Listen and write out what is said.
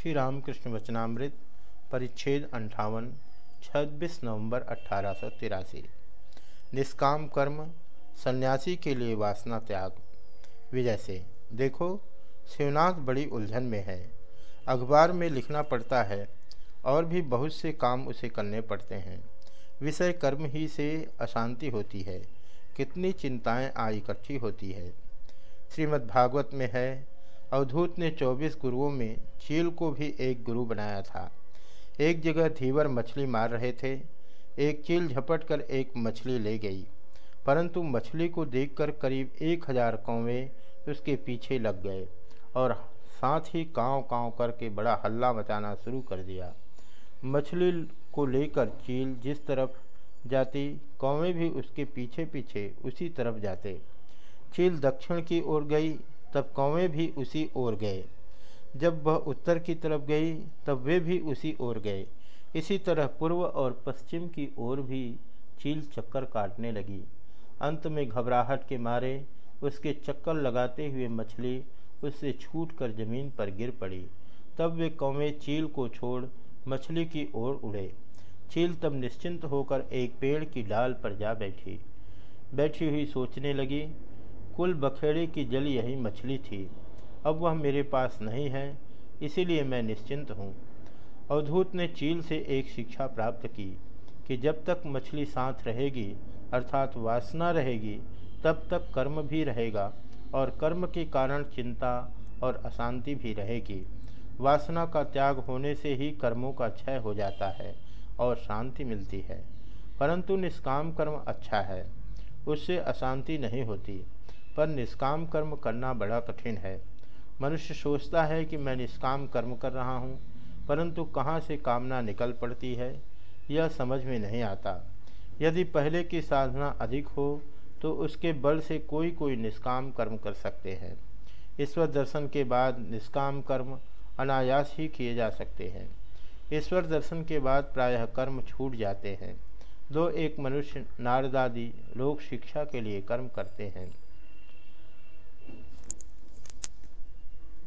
श्री रामकृष्ण वचनामृत, परिच्छेद अंठावन, छब्बीस नवंबर अठारह निष्काम कर्म, सन्यासी के लिए वासना त्याग। विजय से, देखो, शिवनाथ बड़ी उलझन में है। अखबार में लिखना पड़ता है, और भी बहुत से काम उसे करने पड़ते हैं। विषय कर्म ही से अशांति होती है, कितनी चिंताएँ आ इकट्ठी होती है। श्रीमद्भागवत में है अवधूत ने चौबीस गुरुओं में चील को भी एक गुरु बनाया था। एक जगह धीवर मछली मार रहे थे, एक चील झपट कर एक मछली ले गई, परंतु मछली को देखकर करीब एक हज़ार कौवे उसके पीछे लग गए और साथ ही काँव काँव करके बड़ा हल्ला मचाना शुरू कर दिया। मछली को लेकर चील जिस तरफ़ जाती, कौवे भी उसके पीछे पीछे उसी तरफ़ जाते। चील दक्षिण की ओर गई तब कौवे भी उसी ओर गए। जब वह उत्तर की तरफ़ गई, तब वे भी उसी ओर गए। इसी तरह पूर्व और पश्चिम की ओर भी चील चक्कर काटने लगी। अंत में घबराहट के मारे उसके चक्कर लगाते हुए मछली उससे छूट कर ज़मीन पर गिर पड़ी। तब वे कौवे चील को छोड़ मछली की ओर उड़े। चील तब निश्चिंत होकर एक पेड़ की डाल पर जा बैठी। बैठी हुई सोचने लगी कुल बखेड़े की जल यही मछली थी। अब वह मेरे पास नहीं है, इसीलिए मैं निश्चिंत हूँ। अवधूत ने चील से एक शिक्षा प्राप्त की कि जब तक मछली साथ रहेगी, अर्थात वासना रहेगी, तब तक कर्म भी रहेगा और कर्म के कारण चिंता और अशांति भी रहेगी। वासना का त्याग होने से ही कर्मों का क्षय हो जाता है और शांति मिलती है, परंतु निष्काम कर्म अच्छा है, उससे अशांति नहीं होती। पर निष्काम कर्म करना बड़ा कठिन है। मनुष्य सोचता है कि मैं निष्काम कर्म कर रहा हूँ, परंतु कहाँ से कामना निकल पड़ती है, यह समझ में नहीं आता। यदि पहले की साधना अधिक हो तो उसके बल से कोई कोई निष्काम कर्म कर सकते हैं। ईश्वर दर्शन के बाद निष्काम कर्म अनायास ही किए जा सकते हैं। ईश्वर दर्शन के बाद प्रायः कर्म छूट जाते हैं। दो एक मनुष्य नारदादि लोक शिक्षा के लिए कर्म करते हैं।